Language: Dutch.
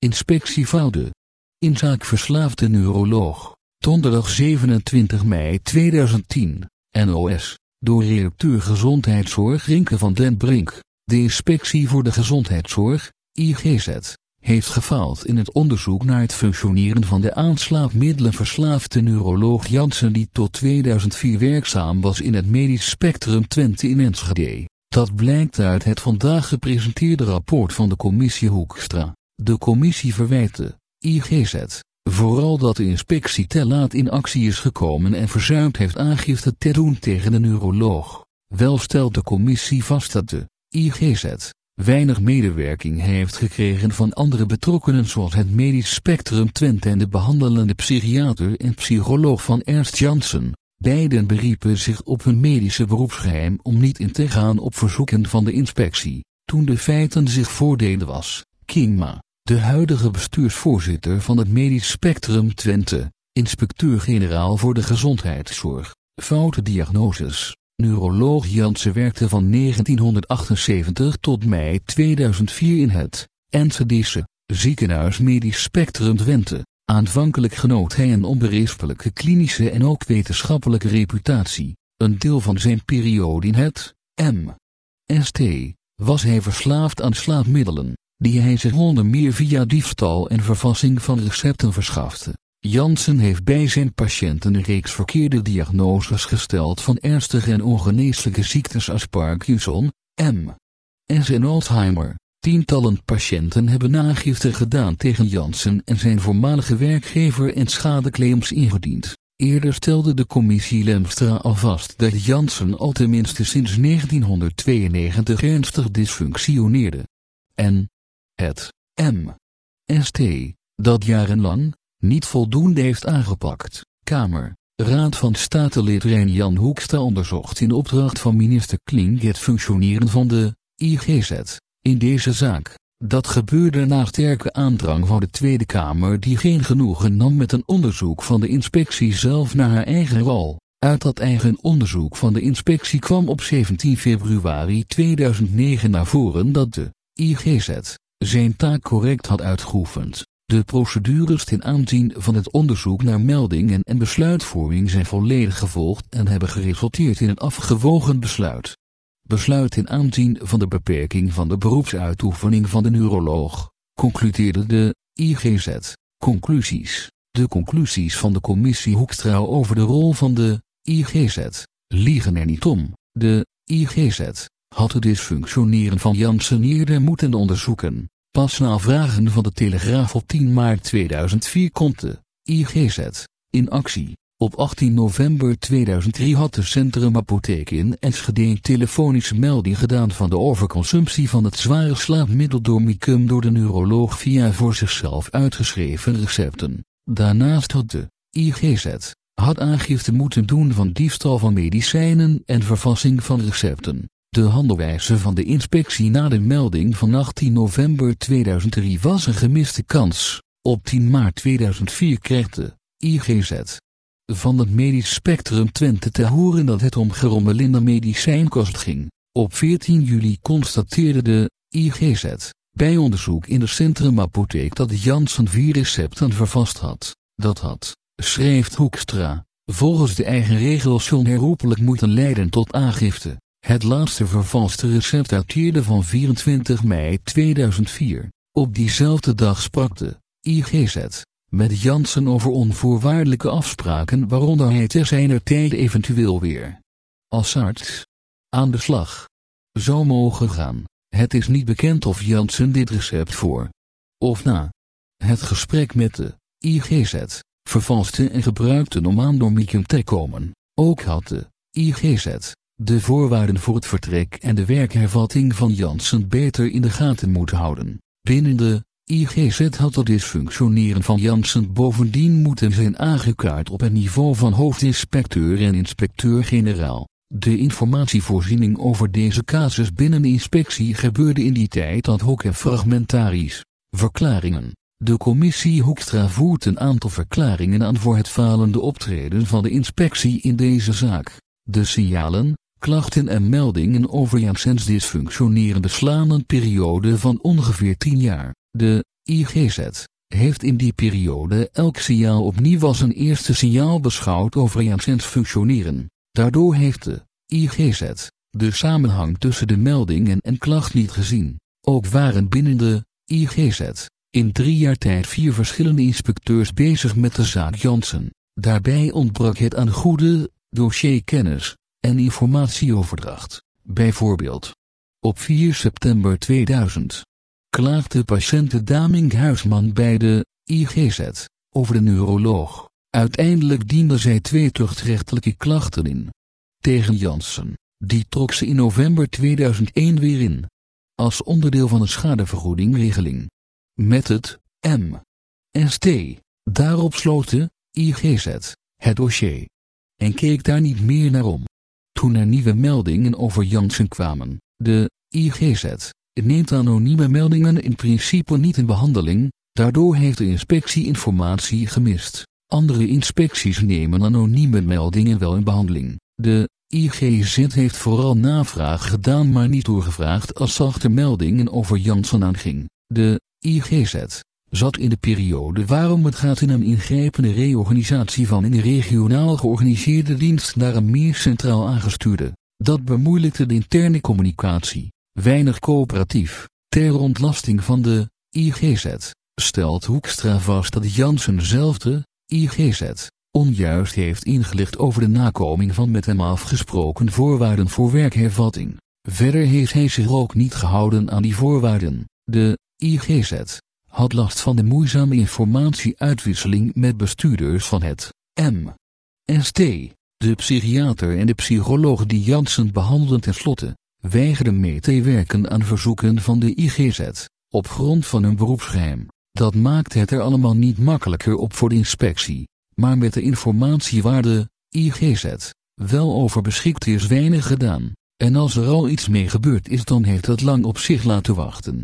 Inspectie Voude. In zaak verslaafde neuroloog. Donderdag 27 mei 2010. NOS. Door redacteur Gezondheidszorg Rinke van den Brink. De Inspectie voor de Gezondheidszorg, IGZ, heeft gefaald in het onderzoek naar het functioneren van de aanslaapmiddelenverslaafde neuroloog Jansen die tot 2004 werkzaam was in het medisch spectrum Twente in Enschede. Dat blijkt uit het vandaag gepresenteerde rapport van de commissie Hoekstra. De commissie verwijt de IGZ vooral dat de inspectie te laat in actie is gekomen en verzuimd heeft aangifte te doen tegen de neuroloog. Wel stelt de commissie vast dat de IGZ weinig medewerking heeft gekregen van andere betrokkenen zoals het medisch spectrum Twente en de behandelende psychiater en psycholoog van Ernst Janssen. Beiden beriepen zich op hun medische beroepsgeheim om niet in te gaan op verzoeken van de inspectie, toen de feiten zich voordeden was. Kingma, de huidige bestuursvoorzitter van het medisch spectrum Twente, inspecteur-generaal voor de gezondheidszorg, foute diagnoses. Neuroloog Jansen werkte van 1978 tot mei 2004 in het Enschedese ziekenhuis Medisch Spectrum Twente. Aanvankelijk genoot hij een onberispelijke klinische en ook wetenschappelijke reputatie. Een deel van zijn periode in het M.St. was hij verslaafd aan slaapmiddelen, die hij zich onder meer via diefstal en vervassing van recepten verschafte. Jansen heeft bij zijn patiënten een reeks verkeerde diagnoses gesteld van ernstige en ongeneeslijke ziektes als Parkinson, M. en Alzheimer. Tientallen patiënten hebben nagifte gedaan tegen Jansen en zijn voormalige werkgever en schadeclaims ingediend. Eerder stelde de commissie Lemstra al vast dat Jansen al tenminste sinds 1992 ernstig dysfunctioneerde. En het M. ST, dat jarenlang, niet voldoende heeft aangepakt. Kamer, Raad van Statenlid Jan Hoekstra onderzocht in opdracht van minister Klink het functioneren van de IGZ in deze zaak. Dat gebeurde na sterke aandrang van de Tweede Kamer die geen genoegen nam met een onderzoek van de inspectie zelf naar haar eigen rol. Uit dat eigen onderzoek van de inspectie kwam op 17 februari 2009 naar voren dat de IGZ zijn taak correct had uitgeoefend. De procedures ten aanzien van het onderzoek naar meldingen en besluitvorming zijn volledig gevolgd en hebben geresulteerd in een afgewogen besluit. Besluit ten aanzien van de beperking van de beroepsuitoefening van de neuroloog, concludeerde de IGZ. Conclusies De conclusies van de commissie Hoekstra over de rol van de IGZ liegen er niet om. De IGZ had het dysfunctioneren van Janssen eerder moeten onderzoeken. Pas na vragen van de Telegraaf op 10 maart 2004 komt de IGZ in actie. Op 18 november 2003 had de Centrum Apotheek in Enschede telefonische melding gedaan van de overconsumptie van het zware slaapmiddel Dormicum door de neuroloog via voor zichzelf uitgeschreven recepten. Daarnaast had de IGZ had aangifte moeten doen van diefstal van medicijnen en vervassing van recepten. De handelwijze van de inspectie na de melding van 18 november 2003 was een gemiste kans. Op 10 maart 2004 kreeg de IGZ van het medisch spectrum Twente te horen dat het om gerommelinde medicijnkost ging. Op 14 juli constateerde de IGZ bij onderzoek in de centrumapotheek dat Janssen vier recepten vervast had. Dat had, schreef Hoekstra, volgens de eigen regels onherroepelijk moeten leiden tot aangifte. Het laatste vervalste recept dateerde van 24 mei 2004. Op diezelfde dag sprak de IGZ met Jansen over onvoorwaardelijke afspraken waaronder hij te zijner tijd eventueel weer als arts aan de slag zou mogen gaan. Het is niet bekend of Jansen dit recept voor of na het gesprek met de IGZ vervalste en gebruikte om aan Dormicum te komen. Ook had de IGZ de voorwaarden voor het vertrek en de werkhervatting van Jansen beter in de gaten moeten houden. Binnen de IGZ had het dysfunctioneren van Jansen bovendien moeten zijn aangekaart op het niveau van hoofdinspecteur en inspecteur-generaal. De informatievoorziening over deze casus binnen inspectie gebeurde in die tijd ad hoc en fragmentarisch. Verklaringen De commissie Hoekstra voert een aantal verklaringen aan voor het falende optreden van de inspectie in deze zaak. De signalen, klachten en meldingen over Jansens dysfunctionerende slaan een periode van ongeveer 10 jaar. De IGZ heeft in die periode elk signaal opnieuw als een eerste signaal beschouwd over Janssens functioneren. Daardoor heeft de IGZ de samenhang tussen de melding en, en klacht niet gezien. Ook waren binnen de IGZ in drie jaar tijd vier verschillende inspecteurs bezig met de zaak Janssen. Daarbij ontbrak het aan goede dossierkennis en informatieoverdracht. Bijvoorbeeld. Op 4 september 2000 klaagde patiënte Daming Huisman bij de IGZ over de neuroloog. Uiteindelijk diende zij twee tuchtrechtelijke klachten in. Tegen Janssen. Die trok ze in november 2001 weer in. Als onderdeel van de schadevergoedingregeling. Met het M. ST. Daarop sloot de IGZ het dossier. En keek daar niet meer naar om. Toen er nieuwe meldingen over Janssen kwamen, de IGZ neemt anonieme meldingen in principe niet in behandeling, daardoor heeft de inspectie informatie gemist. Andere inspecties nemen anonieme meldingen wel in behandeling. De IGZ heeft vooral navraag gedaan maar niet doorgevraagd als zachte meldingen over Janssen aanging. De IGZ zat in de periode waarom het gaat in een ingrijpende reorganisatie van een regionaal georganiseerde dienst naar een meer centraal aangestuurde. Dat bemoeilijkte de interne communicatie. Weinig coöperatief. Ter ontlasting van de IGZ stelt Hoekstra vast dat Janssen zelf de IGZ onjuist heeft ingelicht over de nakoming van met hem afgesproken voorwaarden voor werkhervatting. Verder heeft hij zich ook niet gehouden aan die voorwaarden. De IGZ had last van de moeizame informatieuitwisseling met bestuurders van het M.S.T. De psychiater en de psycholoog die Janssen behandelden tenslotte, weigerden mee te werken aan verzoeken van de IGZ, op grond van hun beroepsgeheim. Dat maakt het er allemaal niet makkelijker op voor de inspectie, maar met de informatie waar de IGZ wel over beschikt is weinig gedaan. En als er al iets mee gebeurd is dan heeft het lang op zich laten wachten.